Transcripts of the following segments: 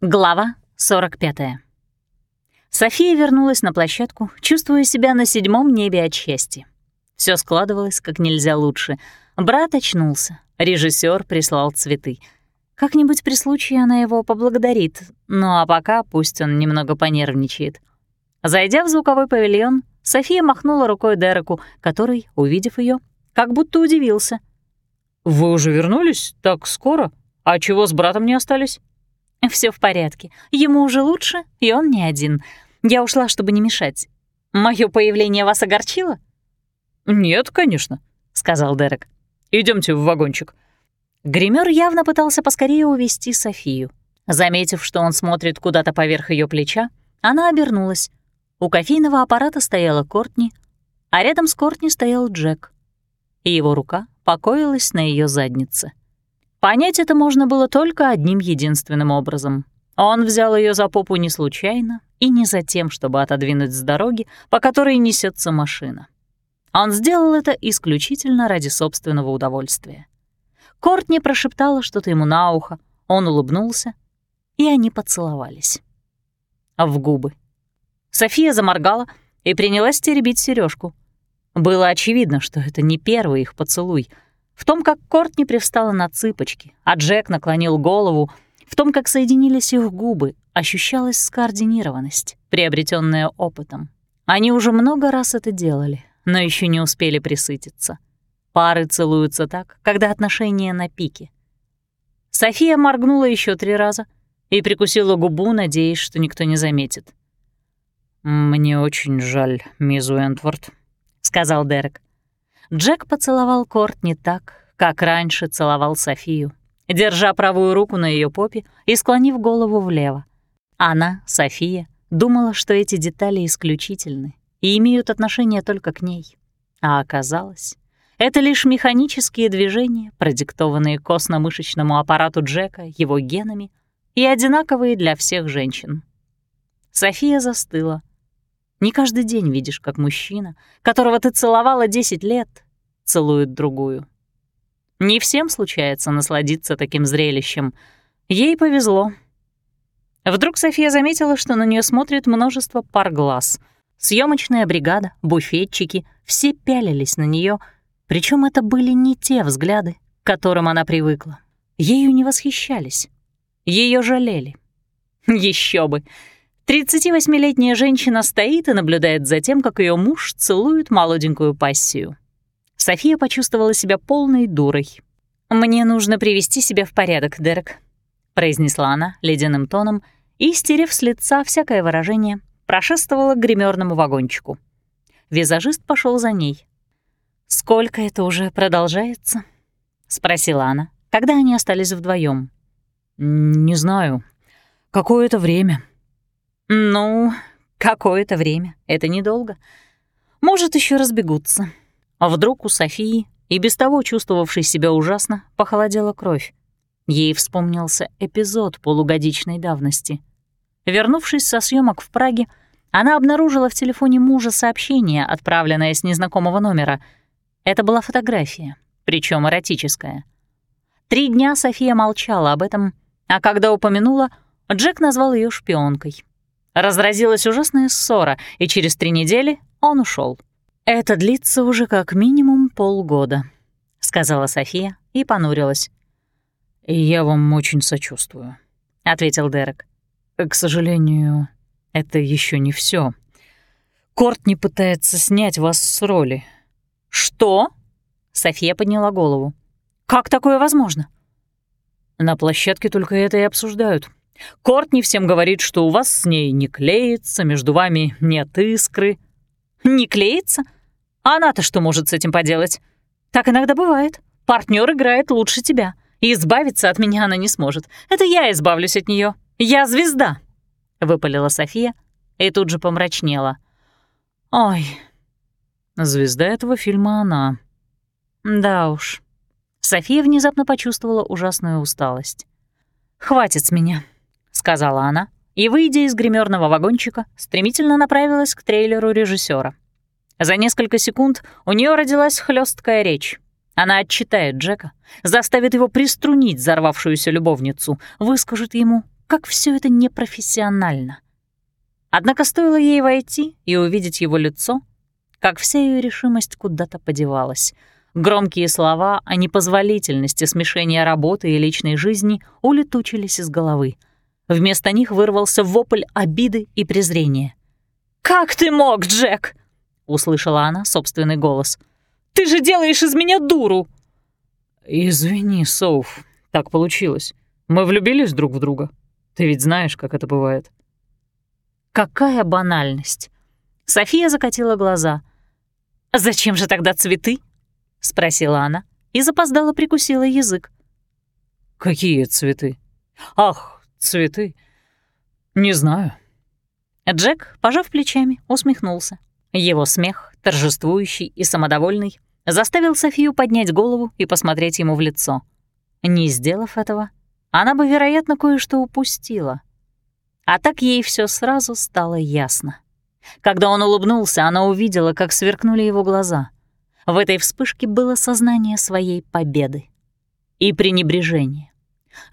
Глава 45. София вернулась на площадку, чувствуя себя на седьмом небе от счастья. Все складывалось как нельзя лучше. Брат очнулся, режиссер прислал цветы. Как-нибудь при случае она его поблагодарит, ну а пока пусть он немного понервничает. Зайдя в звуковой павильон, София махнула рукой Дереку, который, увидев ее, как будто удивился. «Вы уже вернулись? Так скоро? А чего с братом не остались?» Все в порядке. Ему уже лучше, и он не один. Я ушла, чтобы не мешать. Мое появление вас огорчило? Нет, конечно, сказал Дерек. Идемте в вагончик. Гример явно пытался поскорее увести Софию. Заметив, что он смотрит куда-то поверх ее плеча, она обернулась. У кофейного аппарата стояла Кортни, а рядом с Кортни стоял Джек. И его рука покоилась на ее заднице. Понять это можно было только одним единственным образом. Он взял ее за попу не случайно и не за тем, чтобы отодвинуть с дороги, по которой несется машина. Он сделал это исключительно ради собственного удовольствия. Кортни прошептала что-то ему на ухо, он улыбнулся, и они поцеловались. В губы. София заморгала и принялась теребить сережку. Было очевидно, что это не первый их поцелуй — в том, как Кортни привстала на цыпочки, а Джек наклонил голову, в том, как соединились их губы, ощущалась скоординированность, приобретенная опытом. Они уже много раз это делали, но еще не успели присытиться. Пары целуются так, когда отношения на пике. София моргнула еще три раза и прикусила губу, надеясь, что никто не заметит. «Мне очень жаль, мисс Уэнтворд», — сказал Дерек. Джек поцеловал Кортни так, как раньше целовал Софию, держа правую руку на ее попе и склонив голову влево. Она, София, думала, что эти детали исключительны и имеют отношение только к ней. А оказалось, это лишь механические движения, продиктованные костно-мышечному аппарату Джека, его генами, и одинаковые для всех женщин. София застыла, не каждый день видишь, как мужчина, которого ты целовала 10 лет, целует другую. Не всем случается насладиться таким зрелищем. Ей повезло. Вдруг София заметила, что на нее смотрит множество пар глаз. Съемочная бригада, буфетчики — все пялились на нее, причем это были не те взгляды, к которым она привыкла. Ею не восхищались, ее жалели. Еще бы! 38-летняя женщина стоит и наблюдает за тем, как ее муж целует молоденькую пассию. София почувствовала себя полной дурой. «Мне нужно привести себя в порядок, Дерек», — произнесла она ледяным тоном и, стерев с лица всякое выражение, прошествовала к гримерному вагончику. Визажист пошел за ней. «Сколько это уже продолжается?» — спросила она, когда они остались вдвоем. «Не знаю. Какое-то время», ну, какое-то время. Это недолго. Может, еще разбегутся. А вдруг у Софии, и без того чувствовавшей себя ужасно, похолодела кровь. Ей вспомнился эпизод полугодичной давности. Вернувшись со съемок в Праге, она обнаружила в телефоне мужа сообщение, отправленное с незнакомого номера. Это была фотография, причем эротическая. Три дня София молчала об этом, а когда упомянула, Джек назвал ее шпионкой. Разразилась ужасная ссора, и через три недели он ушел. «Это длится уже как минимум полгода», — сказала София и понурилась. «Я вам очень сочувствую», — ответил Дерек. «К сожалению, это еще не все. Корт не пытается снять вас с роли». «Что?» — София подняла голову. «Как такое возможно?» «На площадке только это и обсуждают», Кортни всем говорит, что у вас с ней не клеится, между вами нет искры». «Не клеится? А она-то что может с этим поделать? Так иногда бывает. Партнер играет лучше тебя, и избавиться от меня она не сможет. Это я избавлюсь от нее. Я звезда», — выпалила София и тут же помрачнела. «Ой, звезда этого фильма она». «Да уж». София внезапно почувствовала ужасную усталость. «Хватит с меня сказала она, и, выйдя из гримерного вагончика, стремительно направилась к трейлеру режиссера. За несколько секунд у нее родилась хлесткая речь. Она отчитает Джека, заставит его приструнить взорвавшуюся любовницу, выскажет ему, как все это непрофессионально. Однако стоило ей войти и увидеть его лицо, как вся ее решимость куда-то подевалась. Громкие слова о непозволительности смешения работы и личной жизни улетучились из головы. Вместо них вырвался вопль обиды и презрения. «Как ты мог, Джек?» — услышала она собственный голос. «Ты же делаешь из меня дуру!» «Извини, Соуф, так получилось. Мы влюбились друг в друга. Ты ведь знаешь, как это бывает». Какая банальность. София закатила глаза. «Зачем же тогда цветы?» — спросила она и запоздала прикусила язык. «Какие цветы? Ах, цветы. Не знаю». Джек, пожав плечами, усмехнулся. Его смех, торжествующий и самодовольный, заставил Софию поднять голову и посмотреть ему в лицо. Не сделав этого, она бы, вероятно, кое-что упустила. А так ей все сразу стало ясно. Когда он улыбнулся, она увидела, как сверкнули его глаза. В этой вспышке было сознание своей победы и пренебрежение.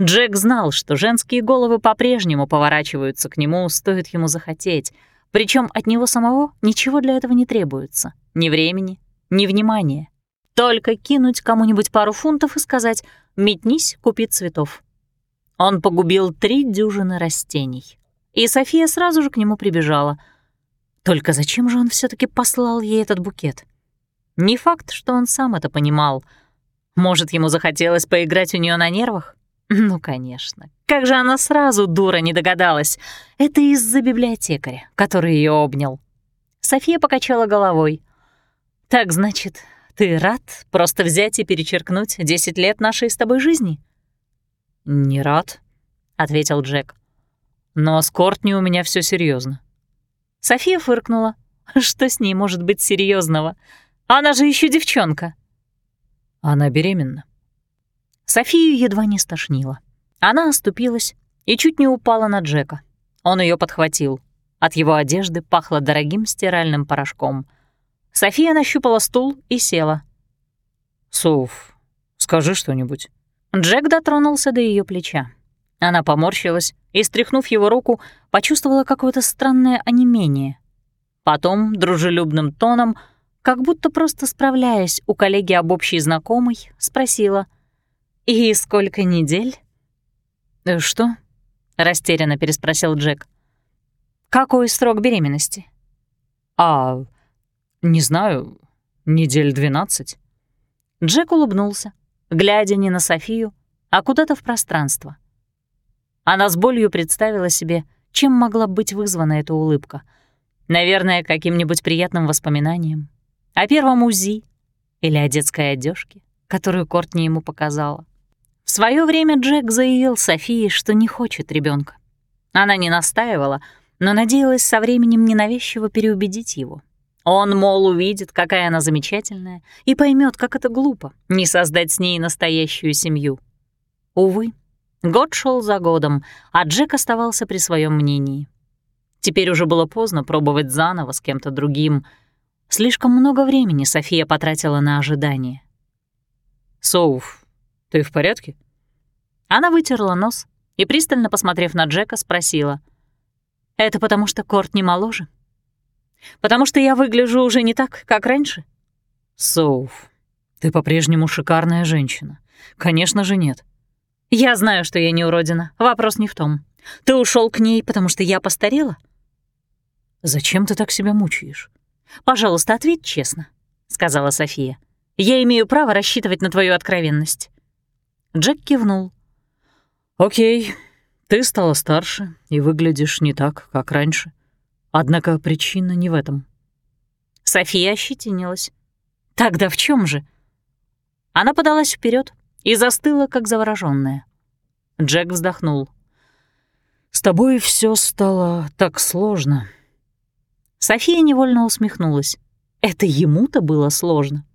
Джек знал, что женские головы по-прежнему поворачиваются к нему, стоит ему захотеть, причем от него самого ничего для этого не требуется. Ни времени, ни внимания. Только кинуть кому-нибудь пару фунтов и сказать «метнись, купи цветов». Он погубил три дюжины растений. И София сразу же к нему прибежала. Только зачем же он все таки послал ей этот букет? Не факт, что он сам это понимал. Может, ему захотелось поиграть у нее на нервах? Ну, конечно. Как же она сразу, дура, не догадалась. Это из-за библиотекаря, который ее обнял. София покачала головой. «Так, значит, ты рад просто взять и перечеркнуть 10 лет нашей с тобой жизни?» «Не рад», — ответил Джек. «Но с Кортни у меня все серьезно. София фыркнула. «Что с ней может быть серьезного? Она же еще девчонка». «Она беременна», Софию едва не стошнило. Она оступилась и чуть не упала на Джека. Он ее подхватил. От его одежды пахло дорогим стиральным порошком. София нащупала стул и села. «Соф, скажи что-нибудь». Джек дотронулся до ее плеча. Она поморщилась и, стряхнув его руку, почувствовала какое-то странное онемение. Потом, дружелюбным тоном, как будто просто справляясь у коллеги об общей знакомой, спросила — «И сколько недель?» «Э, «Что?» — растерянно переспросил Джек. «Какой срок беременности?» «А, не знаю, недель двенадцать». Джек улыбнулся, глядя не на Софию, а куда-то в пространство. Она с болью представила себе, чем могла быть вызвана эта улыбка. Наверное, каким-нибудь приятным воспоминанием. О первом УЗИ или о детской одежке, которую Кортни ему показала. В свое время Джек заявил Софии, что не хочет ребенка. Она не настаивала, но надеялась со временем ненавязчиво переубедить его. Он, мол, увидит, какая она замечательная, и поймет, как это глупо — не создать с ней настоящую семью. Увы, год шел за годом, а Джек оставался при своем мнении. Теперь уже было поздно пробовать заново с кем-то другим. Слишком много времени София потратила на ожидание. «Соуф, «Ты в порядке?» Она вытерла нос и, пристально посмотрев на Джека, спросила. «Это потому что Корт не моложе? Потому что я выгляжу уже не так, как раньше?» «Соуф, ты по-прежнему шикарная женщина. Конечно же нет». «Я знаю, что я не уродина. Вопрос не в том. Ты ушел к ней, потому что я постарела?» «Зачем ты так себя мучаешь?» «Пожалуйста, ответь честно», — сказала София. «Я имею право рассчитывать на твою откровенность». Джек кивнул. «Окей, ты стала старше и выглядишь не так, как раньше. Однако причина не в этом». София ощетинилась. «Тогда в чем же?» Она подалась вперед и застыла, как заворожённая. Джек вздохнул. «С тобой все стало так сложно». София невольно усмехнулась. Это ему-то было сложно.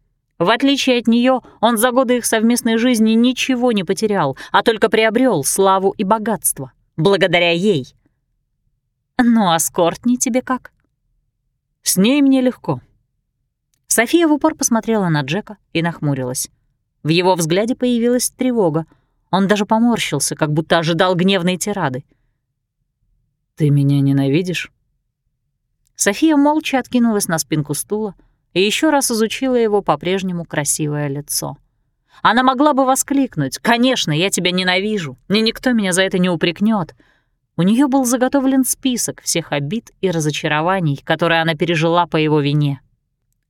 В отличие от нее, он за годы их совместной жизни ничего не потерял, а только приобрел славу и богатство. Благодаря ей. «Ну а с Кортни тебе как?» «С ней мне легко». София в упор посмотрела на Джека и нахмурилась. В его взгляде появилась тревога. Он даже поморщился, как будто ожидал гневной тирады. «Ты меня ненавидишь?» София молча откинулась на спинку стула и еще раз изучила его по-прежнему красивое лицо. Она могла бы воскликнуть «Конечно, я тебя ненавижу, и никто меня за это не упрекнет. У нее был заготовлен список всех обид и разочарований, которые она пережила по его вине.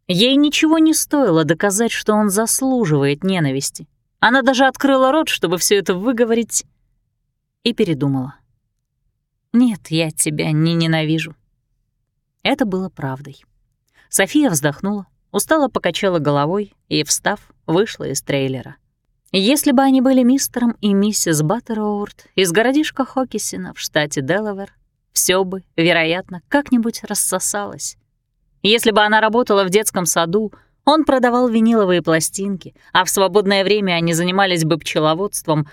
Ей ничего не стоило доказать, что он заслуживает ненависти. Она даже открыла рот, чтобы все это выговорить, и передумала. «Нет, я тебя не ненавижу». Это было правдой. София вздохнула, устало покачала головой и, встав, вышла из трейлера. Если бы они были мистером и миссис Баттероурт из городишка Хокисина в штате Делавер, все бы, вероятно, как-нибудь рассосалось. Если бы она работала в детском саду, он продавал виниловые пластинки, а в свободное время они занимались бы пчеловодством,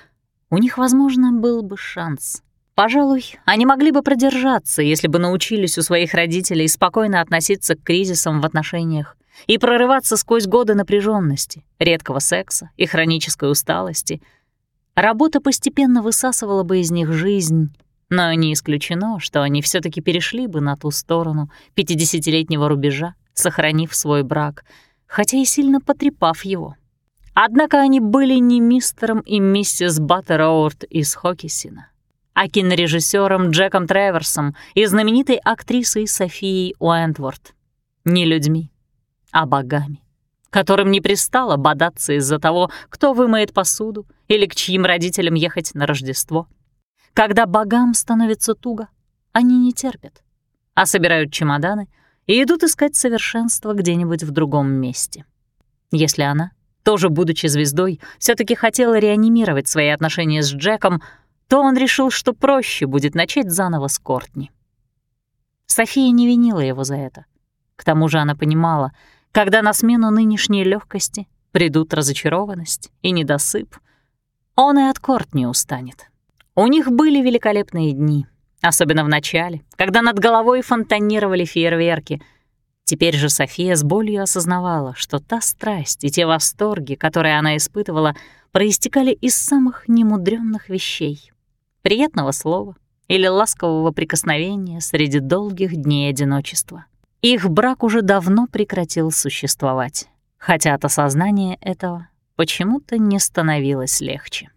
у них, возможно, был бы шанс. Пожалуй, они могли бы продержаться, если бы научились у своих родителей спокойно относиться к кризисам в отношениях и прорываться сквозь годы напряженности, редкого секса и хронической усталости. Работа постепенно высасывала бы из них жизнь, но не исключено, что они все таки перешли бы на ту сторону 50-летнего рубежа, сохранив свой брак, хотя и сильно потрепав его. Однако они были не мистером и миссис Баттероурт из Хокисина а кинорежиссером Джеком Треверсом и знаменитой актрисой Софией Уэнтворд. Не людьми, а богами, которым не пристало бодаться из-за того, кто вымоет посуду или к чьим родителям ехать на Рождество. Когда богам становится туго, они не терпят, а собирают чемоданы и идут искать совершенство где-нибудь в другом месте. Если она, тоже будучи звездой, все таки хотела реанимировать свои отношения с Джеком, то он решил, что проще будет начать заново с Кортни. София не винила его за это. К тому же она понимала, когда на смену нынешней легкости придут разочарованность и недосып, он и от Кортни устанет. У них были великолепные дни, особенно в начале, когда над головой фонтанировали фейерверки. Теперь же София с болью осознавала, что та страсть и те восторги, которые она испытывала, проистекали из самых немудренных вещей приятного слова или ласкового прикосновения среди долгих дней одиночества. Их брак уже давно прекратил существовать, хотя от осознания этого почему-то не становилось легче.